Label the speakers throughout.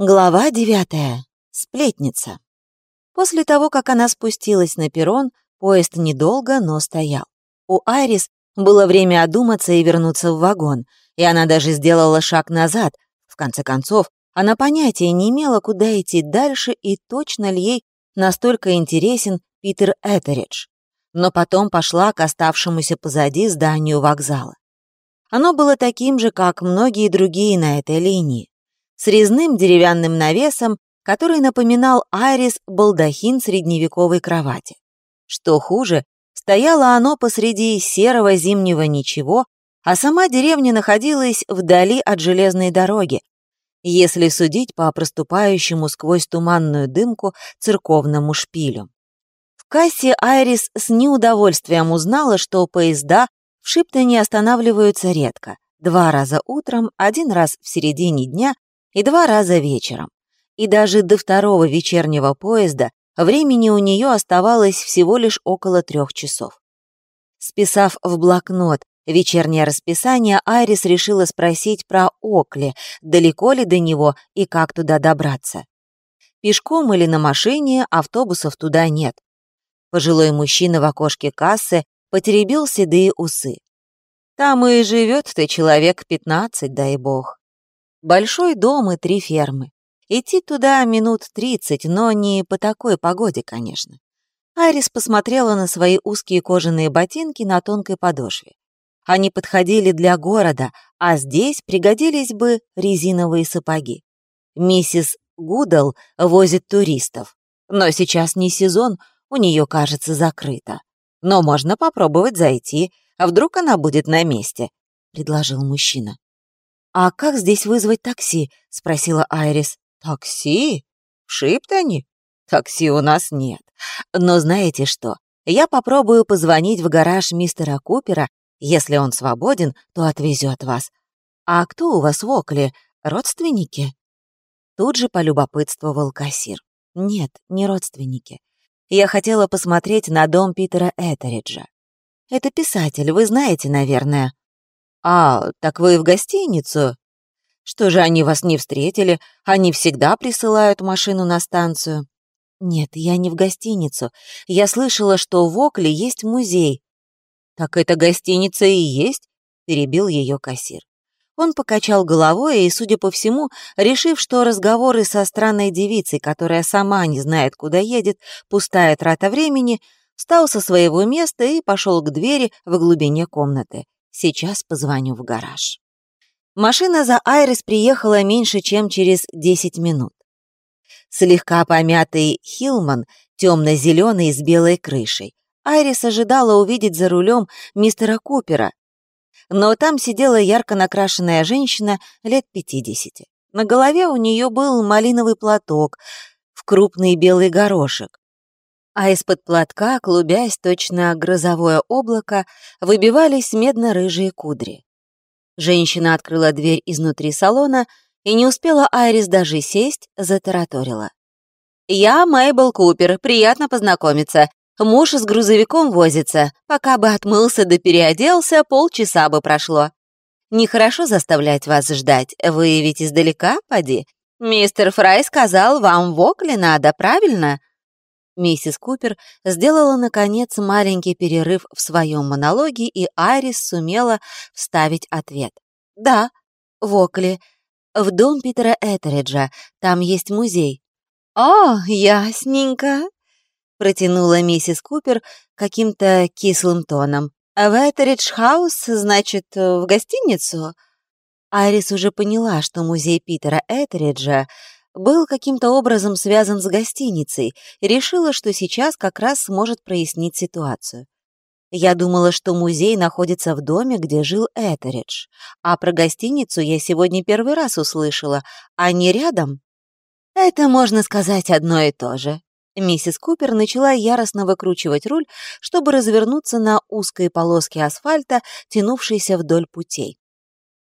Speaker 1: Глава девятая. Сплетница. После того, как она спустилась на перрон, поезд недолго, но стоял. У Айрис было время одуматься и вернуться в вагон, и она даже сделала шаг назад. В конце концов, она понятия не имела, куда идти дальше и точно ли ей настолько интересен Питер Этеридж. Но потом пошла к оставшемуся позади зданию вокзала. Оно было таким же, как многие другие на этой линии с резным деревянным навесом, который напоминал Айрис балдахин средневековой кровати. Что хуже, стояло оно посреди серого зимнего ничего, а сама деревня находилась вдали от железной дороги, если судить по проступающему сквозь туманную дымку церковному шпилю. В кассе Айрис с неудовольствием узнала, что поезда в Шиптоне останавливаются редко. Два раза утром, один раз в середине дня и два раза вечером. И даже до второго вечернего поезда времени у нее оставалось всего лишь около трех часов. Списав в блокнот вечернее расписание, Айрис решила спросить про Окли, далеко ли до него и как туда добраться. Пешком или на машине автобусов туда нет. Пожилой мужчина в окошке кассы потеребил седые усы. Там и живет-то человек пятнадцать, дай бог. Большой дом и три фермы. Идти туда минут тридцать, но не по такой погоде, конечно. Айрис посмотрела на свои узкие кожаные ботинки на тонкой подошве. Они подходили для города, а здесь пригодились бы резиновые сапоги. Миссис Гудал возит туристов. Но сейчас не сезон, у нее, кажется, закрыто. Но можно попробовать зайти, а вдруг она будет на месте, — предложил мужчина. «А как здесь вызвать такси?» — спросила Айрис. «Такси? В Шиптоне? Такси у нас нет. Но знаете что? Я попробую позвонить в гараж мистера Купера. Если он свободен, то отвезет вас. А кто у вас в Окле? Родственники?» Тут же полюбопытствовал кассир. «Нет, не родственники. Я хотела посмотреть на дом Питера Этериджа. Это писатель, вы знаете, наверное. «А, так вы в гостиницу?» «Что же они вас не встретили? Они всегда присылают машину на станцию». «Нет, я не в гостиницу. Я слышала, что в Окле есть музей». «Так это гостиница и есть?» — перебил ее кассир. Он покачал головой и, судя по всему, решив, что разговоры со странной девицей, которая сама не знает, куда едет, пустая трата времени, встал со своего места и пошел к двери в глубине комнаты. Сейчас позвоню в гараж. Машина за Айрис приехала меньше, чем через 10 минут. Слегка помятый Хилман, темно-зеленый с белой крышей. Айрис ожидала увидеть за рулем мистера Купера, но там сидела ярко накрашенная женщина лет 50. На голове у нее был малиновый платок в крупный белый горошек а из-под платка, клубясь точно грозовое облако, выбивались медно-рыжие кудри. Женщина открыла дверь изнутри салона и не успела Айрис даже сесть, затараторила. «Я Мейбл Купер, приятно познакомиться. Муж с грузовиком возится. Пока бы отмылся да переоделся, полчаса бы прошло. Нехорошо заставлять вас ждать, вы ведь издалека, поди? Мистер Фрай сказал, вам в Окле надо, правильно? Миссис Купер сделала, наконец, маленький перерыв в своем монологе, и Айрис сумела вставить ответ. «Да, в Окле, в дом Питера Этериджа, там есть музей». «О, ясненько», — протянула миссис Купер каким-то кислым тоном. «В Этеридж-хаус, значит, в гостиницу?» Айрис уже поняла, что музей Питера Этериджа был каким-то образом связан с гостиницей решила, что сейчас как раз сможет прояснить ситуацию. Я думала, что музей находится в доме, где жил Этеридж, а про гостиницу я сегодня первый раз услышала, а не рядом. Это, можно сказать, одно и то же. Миссис Купер начала яростно выкручивать руль, чтобы развернуться на узкой полоске асфальта, тянувшейся вдоль путей.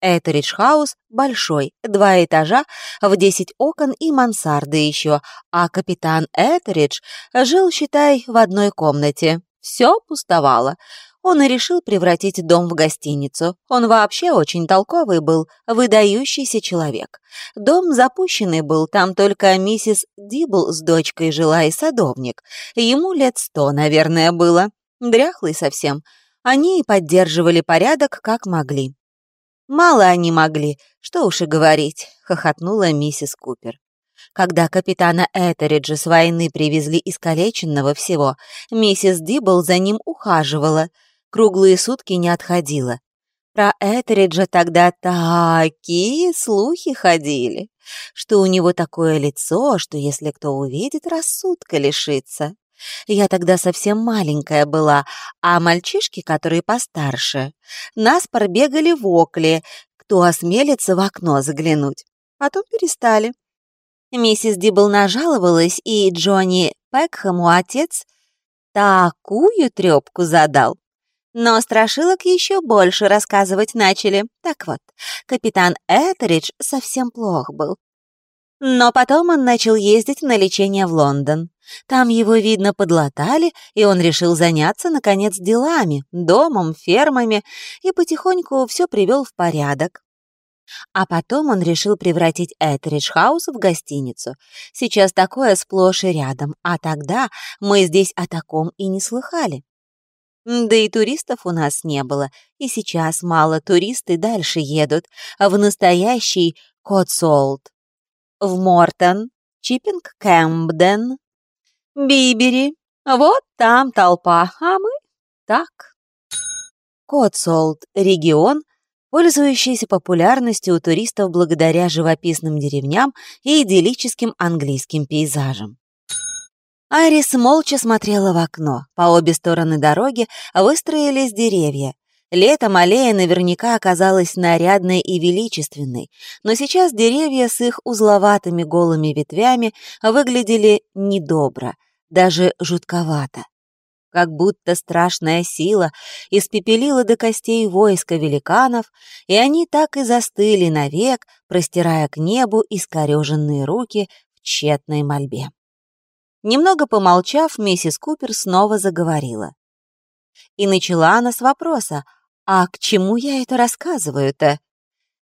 Speaker 1: Этеридж-хаус большой, два этажа, в десять окон и мансарды еще, а капитан Этеридж жил, считай, в одной комнате. Все пустовало. он и решил превратить дом в гостиницу. Он вообще очень толковый был, выдающийся человек. Дом запущенный был, там только миссис Дибл с дочкой жила и садовник. Ему лет сто, наверное, было. Дряхлый совсем. Они и поддерживали порядок, как могли. «Мало они могли, что уж и говорить», — хохотнула миссис Купер. Когда капитана Этериджа с войны привезли искалеченного всего, миссис Дибл за ним ухаживала, круглые сутки не отходила. Про Этериджа тогда такие слухи ходили, что у него такое лицо, что если кто увидит, рассудка лишится. Я тогда совсем маленькая была, а мальчишки, которые постарше, нас пробегали в окле, кто осмелится в окно заглянуть. Потом перестали. Миссис Дибл нажаловалась, и Джонни Пекхэму отец такую трёпку задал. Но страшилок еще больше рассказывать начали. Так вот, капитан Этеридж совсем плох был. Но потом он начал ездить на лечение в Лондон. Там его, видно, подлатали, и он решил заняться, наконец, делами, домом, фермами, и потихоньку все привел в порядок. А потом он решил превратить Этеридж Хаус в гостиницу. Сейчас такое сплошь и рядом, а тогда мы здесь о таком и не слыхали. Да и туристов у нас не было, и сейчас мало туристы дальше едут, в настоящий Котсолт, в Мортон, Чиппинг Кэмпден, Бибери. Вот там толпа, а мы так. Котсолт — регион, пользующийся популярностью у туристов благодаря живописным деревням и идиллическим английским пейзажам. Айрис молча смотрела в окно. По обе стороны дороги выстроились деревья. Летом аллея наверняка оказалась нарядной и величественной, но сейчас деревья с их узловатыми голыми ветвями выглядели недобро, даже жутковато как будто страшная сила испепелила до костей войска великанов, и они так и застыли навек, простирая к небу искореженные руки в тщетной мольбе. Немного помолчав, миссис Купер снова заговорила. И начала она с вопроса, «А к чему я это рассказываю-то?»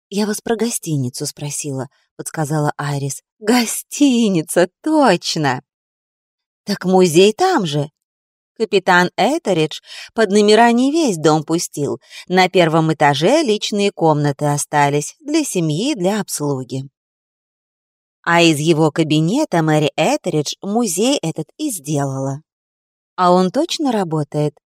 Speaker 1: «Я вас про гостиницу спросила», — подсказала Айрис. «Гостиница, точно!» «Так музей там же!» Капитан Этеридж под номера не весь дом пустил. На первом этаже личные комнаты остались для семьи, для обслуги. А из его кабинета Мэри Этеридж музей этот и сделала. А он точно работает?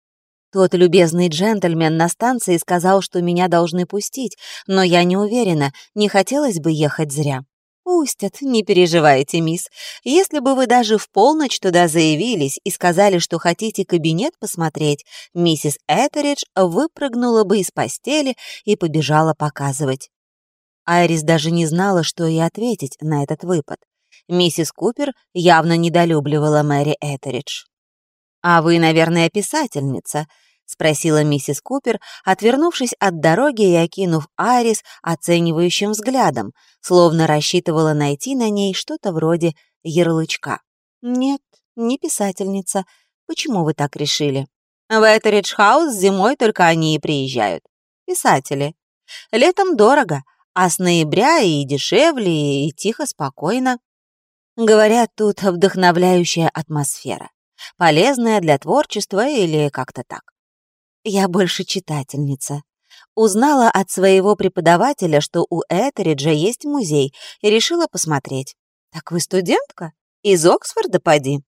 Speaker 1: Тот любезный джентльмен на станции сказал, что меня должны пустить, но я не уверена, не хотелось бы ехать зря. «Пустят, не переживайте, мисс. Если бы вы даже в полночь туда заявились и сказали, что хотите кабинет посмотреть, миссис Этеридж выпрыгнула бы из постели и побежала показывать». Айрис даже не знала, что ей ответить на этот выпад. Миссис Купер явно недолюбливала Мэри Этеридж. «А вы, наверное, писательница», — спросила миссис Купер, отвернувшись от дороги и окинув Айрис оценивающим взглядом, словно рассчитывала найти на ней что-то вроде ярлычка. «Нет, не писательница. Почему вы так решили?» «В Этеридж-хаус зимой только они и приезжают. Писатели. Летом дорого, а с ноября и дешевле, и тихо, спокойно. Говорят, тут вдохновляющая атмосфера, полезная для творчества или как-то так. Я больше читательница. Узнала от своего преподавателя, что у Этериджа есть музей, и решила посмотреть. «Так вы студентка? Из Оксфорда поди?»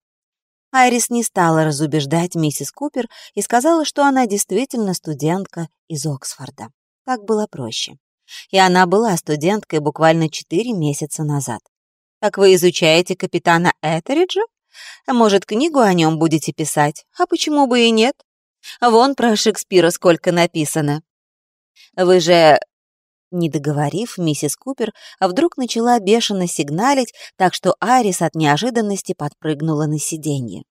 Speaker 1: Айрис не стала разубеждать миссис Купер и сказала, что она действительно студентка из Оксфорда. Так было проще. И она была студенткой буквально четыре месяца назад. «Так вы изучаете капитана Этериджа? Может, книгу о нем будете писать? А почему бы и нет? Вон про Шекспира сколько написано. Вы же...» Не договорив, миссис Купер вдруг начала бешено сигналить, так что Арис от неожиданности подпрыгнула на сиденье.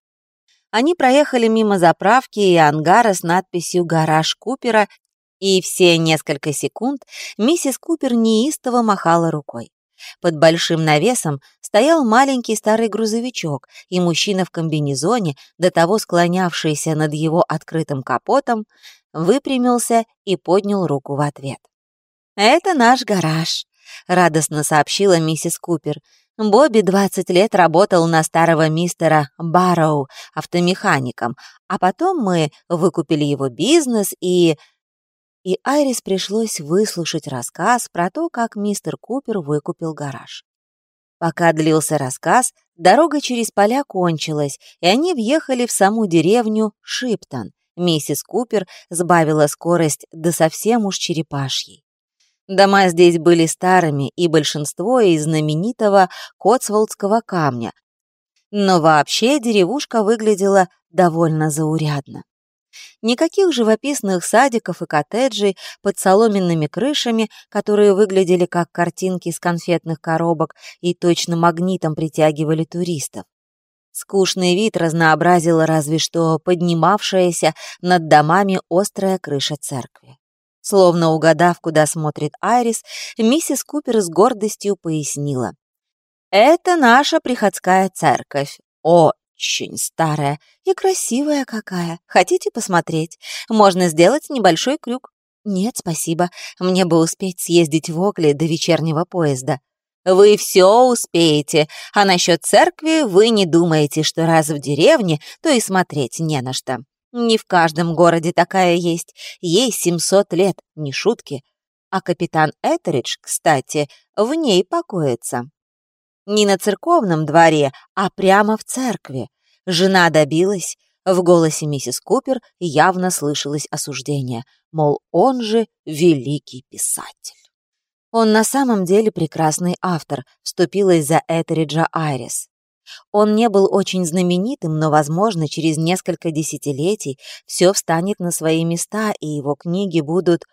Speaker 1: Они проехали мимо заправки и ангара с надписью «Гараж Купера», и все несколько секунд миссис Купер неистово махала рукой. Под большим навесом стоял маленький старый грузовичок, и мужчина в комбинезоне, до того склонявшийся над его открытым капотом, выпрямился и поднял руку в ответ. «Это наш гараж», — радостно сообщила миссис Купер. Бобби 20 лет работал на старого мистера Барроу автомехаником, а потом мы выкупили его бизнес и... И Айрис пришлось выслушать рассказ про то, как мистер Купер выкупил гараж. Пока длился рассказ, дорога через поля кончилась, и они въехали в саму деревню Шиптон. Миссис Купер сбавила скорость до совсем уж черепашьей. Дома здесь были старыми, и большинство из знаменитого Котсволдского камня. Но вообще деревушка выглядела довольно заурядно. Никаких живописных садиков и коттеджей под соломенными крышами, которые выглядели как картинки из конфетных коробок и точно магнитом притягивали туристов. Скучный вид разнообразила разве что поднимавшаяся над домами острая крыша церкви. Словно угадав, куда смотрит Айрис, миссис Купер с гордостью пояснила. «Это наша приходская церковь. Очень старая и красивая какая. Хотите посмотреть? Можно сделать небольшой крюк». «Нет, спасибо. Мне бы успеть съездить в Окли до вечернего поезда». «Вы все успеете, а насчет церкви вы не думаете, что раз в деревне, то и смотреть не на что. Не в каждом городе такая есть. Ей 700 лет, не шутки. А капитан Этеридж, кстати, в ней покоится. Не на церковном дворе, а прямо в церкви. Жена добилась. В голосе миссис Купер явно слышалось осуждение, мол, он же великий писатель. Он на самом деле прекрасный автор, вступилась за Этериджа Айрис. Он не был очень знаменитым, но, возможно, через несколько десятилетий все встанет на свои места, и его книги будут...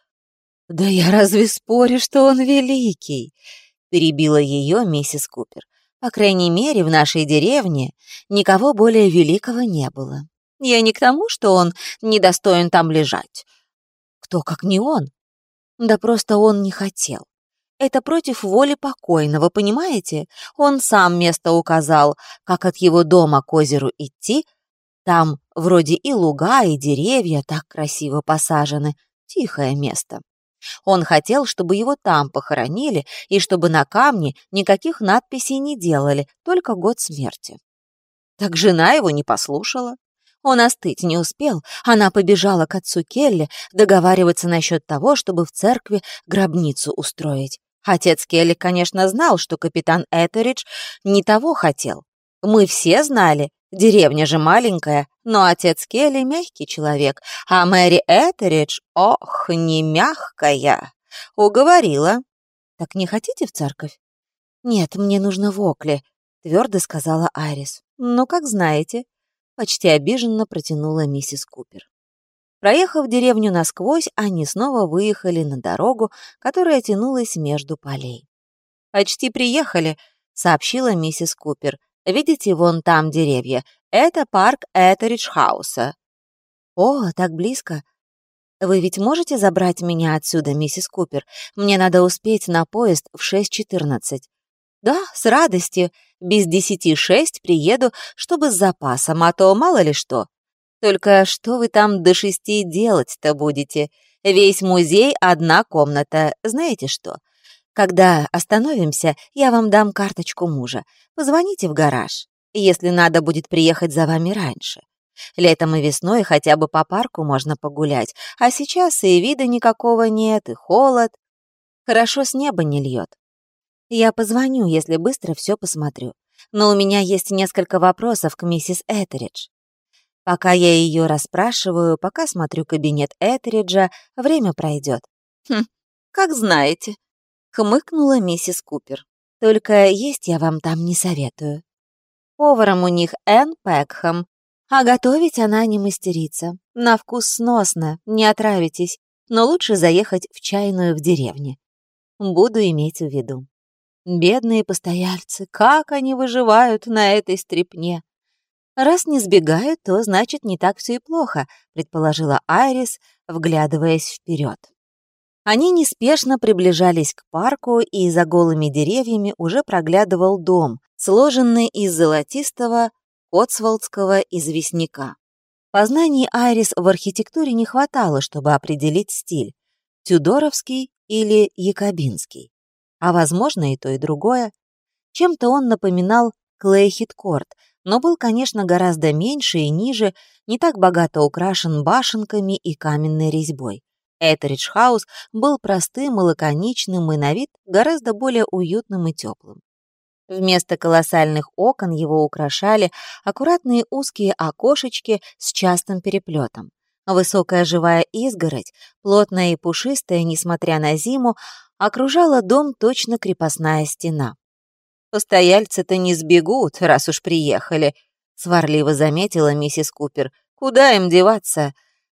Speaker 1: «Да я разве спорю, что он великий?» — перебила ее миссис Купер. «По крайней мере, в нашей деревне никого более великого не было. Я не к тому, что он недостоин там лежать. Кто, как не он? Да просто он не хотел. Это против воли покойного, понимаете? Он сам место указал, как от его дома к озеру идти. Там вроде и луга, и деревья так красиво посажены. Тихое место. Он хотел, чтобы его там похоронили и чтобы на камне никаких надписей не делали, только год смерти. Так жена его не послушала. Он остыть не успел, она побежала к отцу Келли договариваться насчет того, чтобы в церкви гробницу устроить. Отец Келли, конечно, знал, что капитан Этеридж не того хотел. Мы все знали, деревня же маленькая, но отец Келли мягкий человек, а Мэри Этеридж, ох, не мягкая. Уговорила. Так не хотите в церковь? Нет, мне нужно в Окли, твердо сказала Айрис. Ну, как знаете, почти обиженно протянула миссис Купер. Проехав деревню насквозь, они снова выехали на дорогу, которая тянулась между полей. «Почти приехали», — сообщила миссис Купер. «Видите, вон там деревья. Это парк Этеридж-хауса». «О, так близко. Вы ведь можете забрать меня отсюда, миссис Купер? Мне надо успеть на поезд в 6.14». «Да, с радостью. Без десяти шесть приеду, чтобы с запасом, а то мало ли что». Только что вы там до шести делать-то будете? Весь музей — одна комната. Знаете что? Когда остановимся, я вам дам карточку мужа. Позвоните в гараж, если надо будет приехать за вами раньше. Летом и весной хотя бы по парку можно погулять, а сейчас и вида никакого нет, и холод. Хорошо с неба не льет. Я позвоню, если быстро все посмотрю. Но у меня есть несколько вопросов к миссис Этеридж. Пока я ее расспрашиваю, пока смотрю кабинет Этериджа, время пройдет. «Хм, как знаете», — хмыкнула миссис Купер. «Только есть я вам там не советую. Поваром у них Энн Пекхэм, а готовить она не мастерица. На вкус сносно, не отравитесь, но лучше заехать в чайную в деревне. Буду иметь в виду. Бедные постояльцы, как они выживают на этой стрипне. «Раз не сбегают, то значит не так все и плохо», предположила Айрис, вглядываясь вперед. Они неспешно приближались к парку, и за голыми деревьями уже проглядывал дом, сложенный из золотистого котсволдского известняка. Познаний Айрис в архитектуре не хватало, чтобы определить стиль – тюдоровский или якобинский. А возможно и то, и другое. Чем-то он напоминал Клейхиткорт, но был, конечно, гораздо меньше и ниже, не так богато украшен башенками и каменной резьбой. Этеридж-хаус был простым и лаконичным и на вид гораздо более уютным и теплым. Вместо колоссальных окон его украшали аккуратные узкие окошечки с частым переплетом. Высокая живая изгородь, плотная и пушистая, несмотря на зиму, окружала дом точно крепостная стена. «Постояльцы-то не сбегут, раз уж приехали», — сварливо заметила миссис Купер. «Куда им деваться?»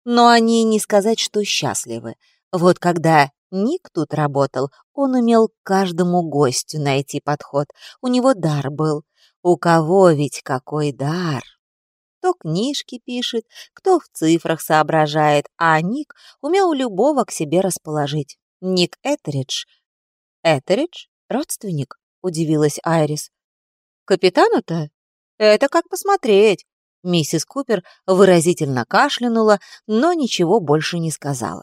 Speaker 1: Но они не сказать, что счастливы. Вот когда Ник тут работал, он умел каждому гостю найти подход. У него дар был. У кого ведь какой дар? Кто книжки пишет, кто в цифрах соображает, а Ник умел любого к себе расположить. Ник Этеридж. Этеридж? Родственник? Удивилась Айрис. Капитану-то? Это как посмотреть. Миссис Купер выразительно кашлянула, но ничего больше не сказала.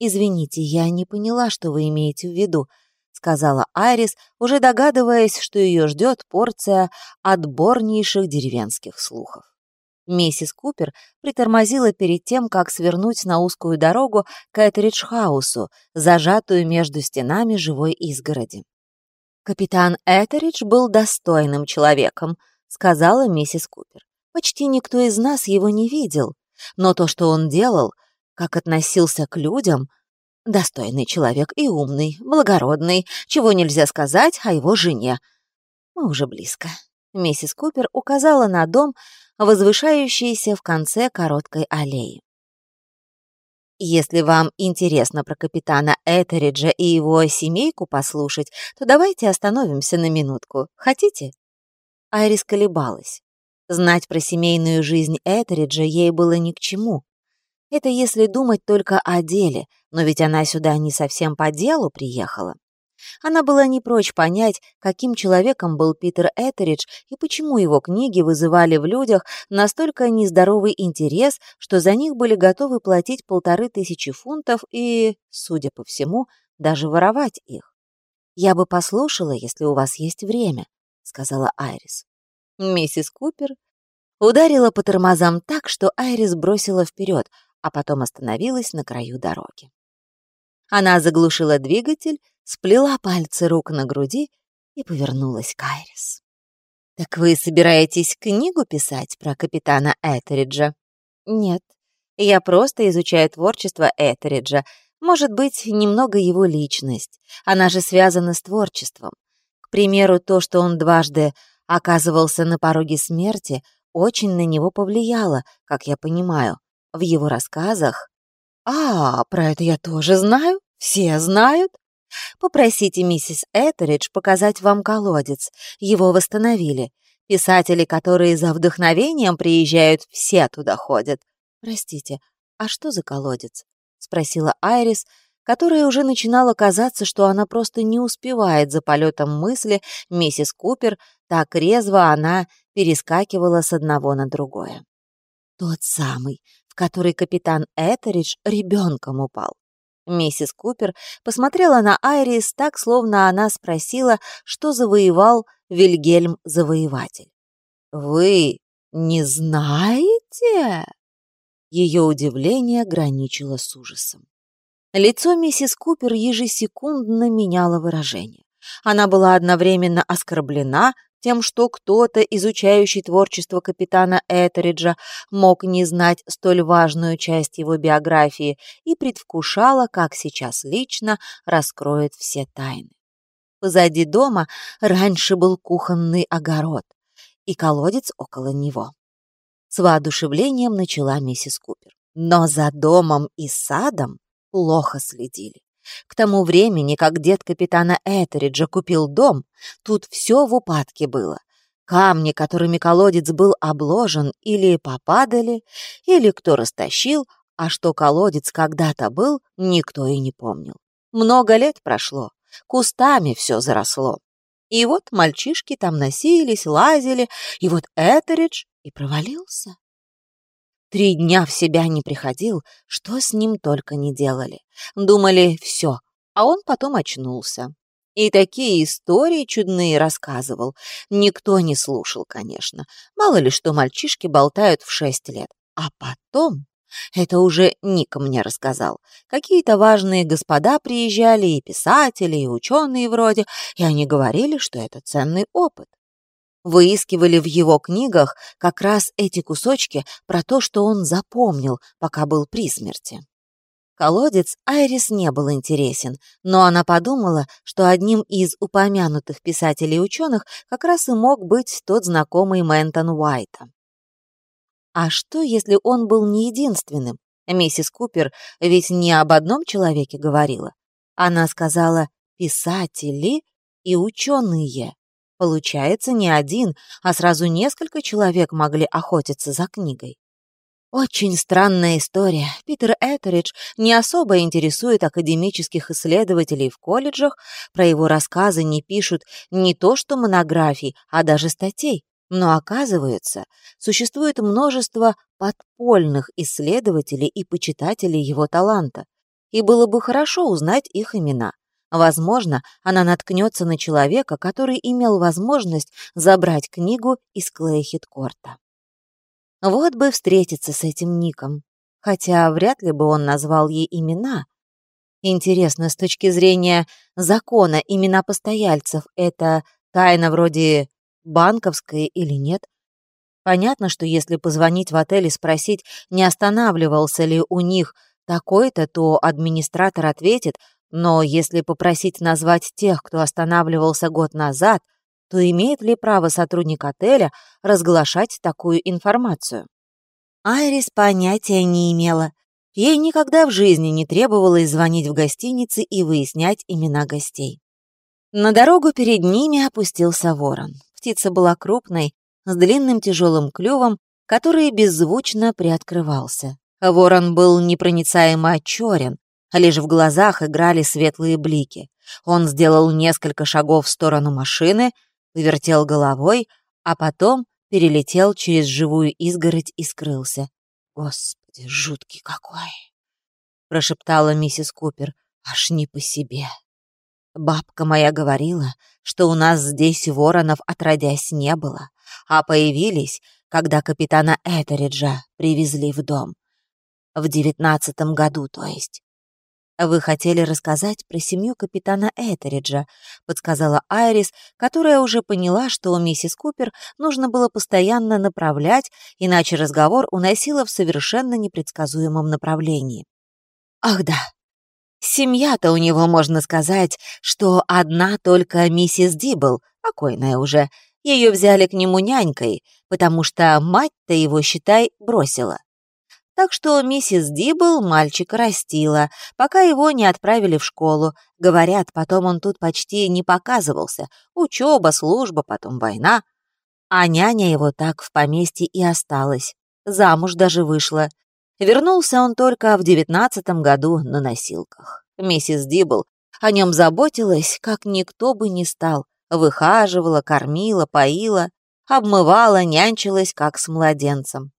Speaker 1: «Извините, я не поняла, что вы имеете в виду», — сказала Айрис, уже догадываясь, что ее ждет порция отборнейших деревенских слухов. Миссис Купер притормозила перед тем, как свернуть на узкую дорогу к Этеридж-хаусу, зажатую между стенами живой изгороди. «Капитан Этеридж был достойным человеком», — сказала миссис Купер. «Почти никто из нас его не видел, но то, что он делал, как относился к людям, достойный человек и умный, благородный, чего нельзя сказать о его жене. Мы уже близко». Миссис Купер указала на дом, возвышающийся в конце короткой аллеи. Если вам интересно про капитана Этериджа и его семейку послушать, то давайте остановимся на минутку. Хотите?» Айрис колебалась. Знать про семейную жизнь Этериджа ей было ни к чему. Это если думать только о деле, но ведь она сюда не совсем по делу приехала. Она была не прочь понять, каким человеком был Питер Этеридж и почему его книги вызывали в людях настолько нездоровый интерес, что за них были готовы платить полторы тысячи фунтов и, судя по всему, даже воровать их. «Я бы послушала, если у вас есть время», — сказала Айрис. Миссис Купер ударила по тормозам так, что Айрис бросила вперед, а потом остановилась на краю дороги. Она заглушила двигатель, сплела пальцы рук на груди и повернулась к Айрис. «Так вы собираетесь книгу писать про капитана Этериджа?» «Нет, я просто изучаю творчество Этериджа, может быть, немного его личность. Она же связана с творчеством. К примеру, то, что он дважды оказывался на пороге смерти, очень на него повлияло, как я понимаю. В его рассказах... «А, про это я тоже знаю. Все знают. Попросите миссис Этеридж показать вам колодец. Его восстановили. Писатели, которые за вдохновением приезжают, все туда ходят. Простите, а что за колодец? Спросила Айрис, которая уже начинала казаться, что она просто не успевает за полетом мысли миссис Купер, так резво она перескакивала с одного на другое. Тот самый, в который капитан Этеридж ребенком упал. Миссис Купер посмотрела на Айрис так, словно она спросила, что завоевал Вильгельм-завоеватель. «Вы не знаете?» Ее удивление граничило с ужасом. Лицо миссис Купер ежесекундно меняло выражение. Она была одновременно оскорблена тем, что кто-то, изучающий творчество капитана Этериджа, мог не знать столь важную часть его биографии и предвкушала, как сейчас лично раскроет все тайны. Позади дома раньше был кухонный огород и колодец около него. С воодушевлением начала миссис Купер. Но за домом и садом плохо следили. К тому времени, как дед капитана Этериджа купил дом, тут все в упадке было. Камни, которыми колодец был обложен, или попадали, или кто растащил, а что колодец когда-то был, никто и не помнил. Много лет прошло, кустами все заросло. И вот мальчишки там носились, лазили, и вот Этеридж и провалился. Три дня в себя не приходил, что с ним только не делали. Думали, все, а он потом очнулся. И такие истории чудные рассказывал. Никто не слушал, конечно. Мало ли что мальчишки болтают в шесть лет. А потом... Это уже Ника мне рассказал. Какие-то важные господа приезжали, и писатели, и ученые вроде, и они говорили, что это ценный опыт. Выискивали в его книгах как раз эти кусочки про то, что он запомнил, пока был при смерти. Колодец Айрис не был интересен, но она подумала, что одним из упомянутых писателей-ученых как раз и мог быть тот знакомый Мэнтон Уайта. А что, если он был не единственным? Миссис Купер ведь не об одном человеке говорила. Она сказала «писатели» и «ученые». Получается, не один, а сразу несколько человек могли охотиться за книгой. Очень странная история. Питер Этеридж не особо интересует академических исследователей в колледжах, про его рассказы не пишут не то что монографий, а даже статей. Но оказывается, существует множество подпольных исследователей и почитателей его таланта, и было бы хорошо узнать их имена. Возможно, она наткнется на человека, который имел возможность забрать книгу из Клейхиткорта. Вот бы встретиться с этим Ником. Хотя вряд ли бы он назвал ей имена. Интересно, с точки зрения закона, имена постояльцев — это тайна вроде банковская или нет? Понятно, что если позвонить в отель и спросить, не останавливался ли у них такой-то, то администратор ответит, но если попросить назвать тех, кто останавливался год назад, то имеет ли право сотрудник отеля разглашать такую информацию? Айрис понятия не имела. Ей никогда в жизни не требовалось звонить в гостиницы и выяснять имена гостей. На дорогу перед ними опустился ворон. Птица была крупной, с длинным тяжелым клювом, который беззвучно приоткрывался. Ворон был непроницаемо черен, лишь в глазах играли светлые блики. Он сделал несколько шагов в сторону машины, повертел головой, а потом перелетел через живую изгородь и скрылся. «Господи, жуткий какой!» — прошептала миссис Купер. «Аж не по себе. Бабка моя говорила, что у нас здесь воронов отродясь не было, а появились, когда капитана Этериджа привезли в дом. В девятнадцатом году, то есть. «Вы хотели рассказать про семью капитана Этериджа», — подсказала Айрис, которая уже поняла, что у миссис Купер нужно было постоянно направлять, иначе разговор уносило в совершенно непредсказуемом направлении. «Ах да, семья-то у него, можно сказать, что одна только миссис Дибл, покойная уже. Ее взяли к нему нянькой, потому что мать-то его, считай, бросила. Так что миссис Дибл мальчика растила, пока его не отправили в школу. Говорят, потом он тут почти не показывался. Учеба, служба, потом война. А няня его так в поместье и осталась. Замуж даже вышла. Вернулся он только в девятнадцатом году на носилках. Миссис Дибл о нем заботилась, как никто бы не стал. Выхаживала, кормила, поила, обмывала, нянчилась, как с младенцем.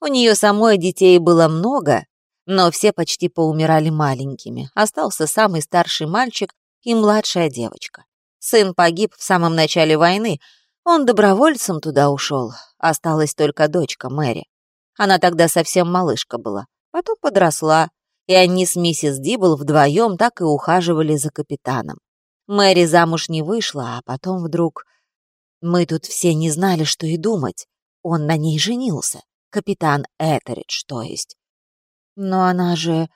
Speaker 1: У нее самой детей было много, но все почти поумирали маленькими. Остался самый старший мальчик и младшая девочка. Сын погиб в самом начале войны. Он добровольцем туда ушел. Осталась только дочка Мэри. Она тогда совсем малышка была. Потом подросла, и они с миссис Дибл вдвоем так и ухаживали за капитаном. Мэри замуж не вышла, а потом вдруг... Мы тут все не знали, что и думать. Он на ней женился. Капитан Этеридж, то есть. Но она же...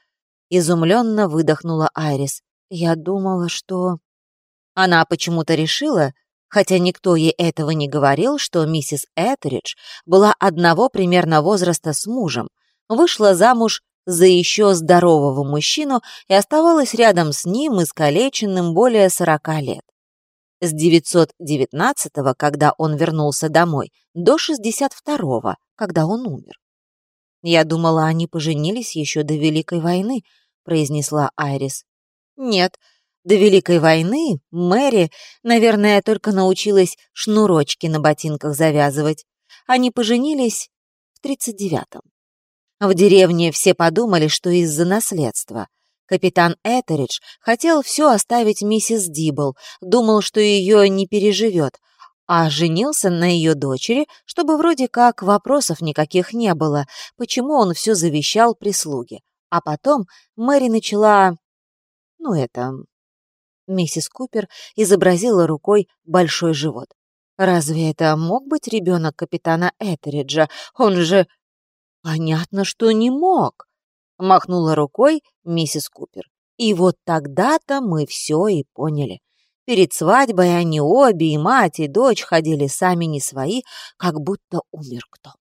Speaker 1: Изумленно выдохнула Айрис. Я думала, что... Она почему-то решила, хотя никто ей этого не говорил, что миссис Этеридж была одного примерно возраста с мужем, вышла замуж за еще здорового мужчину и оставалась рядом с ним, искалеченным более сорока лет с 919-го, когда он вернулся домой, до 62-го, когда он умер. «Я думала, они поженились еще до Великой войны», — произнесла Айрис. «Нет, до Великой войны Мэри, наверное, только научилась шнурочки на ботинках завязывать. Они поженились в 39-м. В деревне все подумали, что из-за наследства. Капитан Этеридж хотел все оставить миссис Дибл, думал, что ее не переживет, а женился на ее дочери, чтобы вроде как вопросов никаких не было, почему он все завещал прислуге. А потом Мэри начала... Ну, это... Миссис Купер изобразила рукой большой живот. Разве это мог быть ребенок капитана Этериджа? Он же... Понятно, что не мог. Махнула рукой миссис Купер. И вот тогда-то мы все и поняли. Перед свадьбой они обе, и мать, и дочь, ходили сами не свои, как будто умер кто.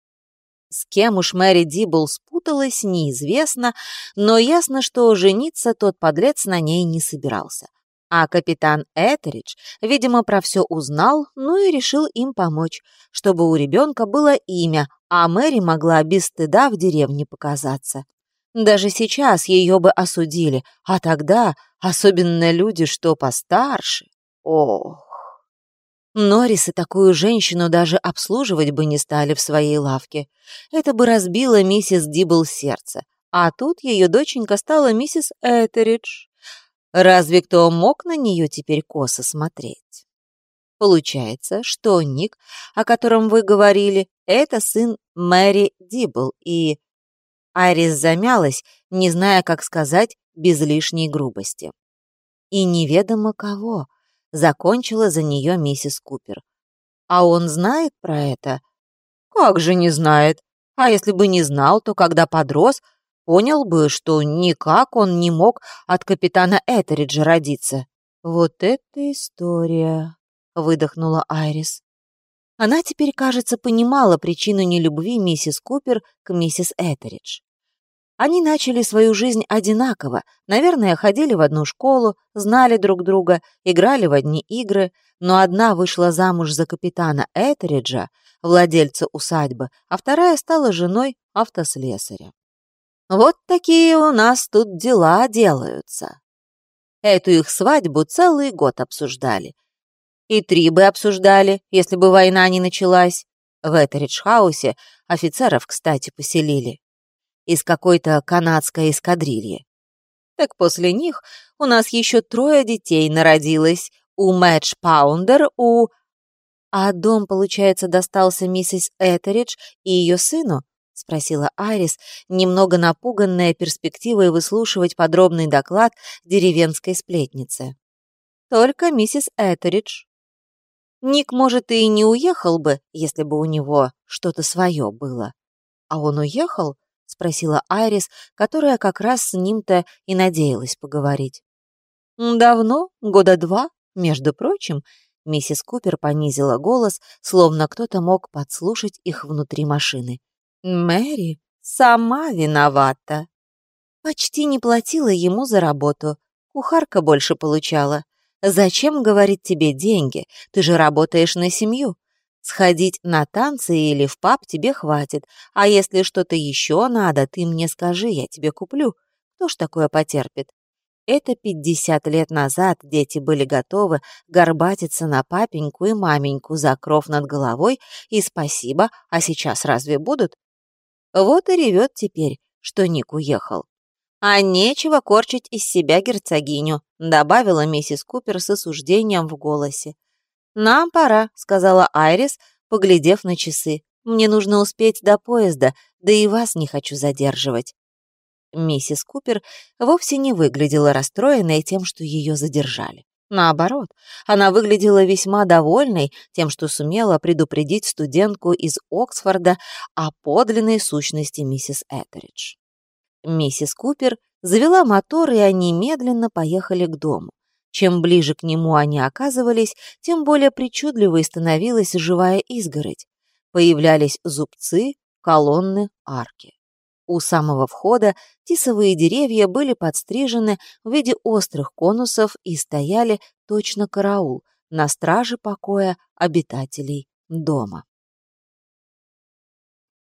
Speaker 1: С кем уж Мэри Дибл спуталась, неизвестно, но ясно, что жениться тот подлец на ней не собирался. А капитан Этеридж, видимо, про все узнал, ну и решил им помочь, чтобы у ребенка было имя, а Мэри могла без стыда в деревне показаться. Даже сейчас ее бы осудили, а тогда, особенно люди, что постарше. Ох! Норрисы такую женщину даже обслуживать бы не стали в своей лавке. Это бы разбило миссис Дибл сердце. А тут ее доченька стала миссис Этеридж. Разве кто мог на нее теперь косо смотреть? Получается, что Ник, о котором вы говорили, это сын Мэри Дибл, и... Айрис замялась, не зная, как сказать, без лишней грубости. И неведомо кого, закончила за нее миссис Купер. А он знает про это? Как же не знает? А если бы не знал, то когда подрос, понял бы, что никак он не мог от капитана Этериджа родиться. Вот это история, выдохнула Айрис. Она теперь, кажется, понимала причину нелюбви миссис Купер к миссис Этеридж. Они начали свою жизнь одинаково, наверное, ходили в одну школу, знали друг друга, играли в одни игры, но одна вышла замуж за капитана Этериджа, владельца усадьбы, а вторая стала женой автослесаря. Вот такие у нас тут дела делаются. Эту их свадьбу целый год обсуждали. И три бы обсуждали, если бы война не началась. В Этеридж-хаусе офицеров, кстати, поселили из какой-то канадской эскадрильи. Так после них у нас еще трое детей народилось. У Мэтч Паундер, у... А дом, получается, достался миссис Этеридж и ее сыну? — спросила Айрис, немного напуганная перспективой выслушивать подробный доклад деревенской сплетницы. «Только миссис Этеридж. Ник, может, и не уехал бы, если бы у него что-то свое было. А он уехал, — спросила Айрис, которая как раз с ним-то и надеялась поговорить. «Давно, года два, между прочим», — миссис Купер понизила голос, словно кто-то мог подслушать их внутри машины. «Мэри сама виновата. Почти не платила ему за работу, кухарка больше получала. Зачем, говорит, тебе деньги? Ты же работаешь на семью. Сходить на танцы или в паб тебе хватит, а если что-то еще надо, ты мне скажи, я тебе куплю. Кто ж такое потерпит? Это пятьдесят лет назад дети были готовы горбатиться на папеньку и маменьку за кров над головой и спасибо, а сейчас разве будут? Вот и ревет теперь, что Ник уехал. «А нечего корчить из себя герцогиню», добавила миссис Купер с осуждением в голосе. «Нам пора», — сказала Айрис, поглядев на часы. «Мне нужно успеть до поезда, да и вас не хочу задерживать». Миссис Купер вовсе не выглядела расстроенной тем, что ее задержали. Наоборот, она выглядела весьма довольной тем, что сумела предупредить студентку из Оксфорда о подлинной сущности миссис Этеридж. Миссис Купер завела мотор, и они медленно поехали к дому. Чем ближе к нему они оказывались, тем более причудливой становилась живая изгородь. Появлялись зубцы, колонны, арки. У самого входа тисовые деревья были подстрижены в виде острых конусов и стояли точно караул на страже покоя обитателей дома.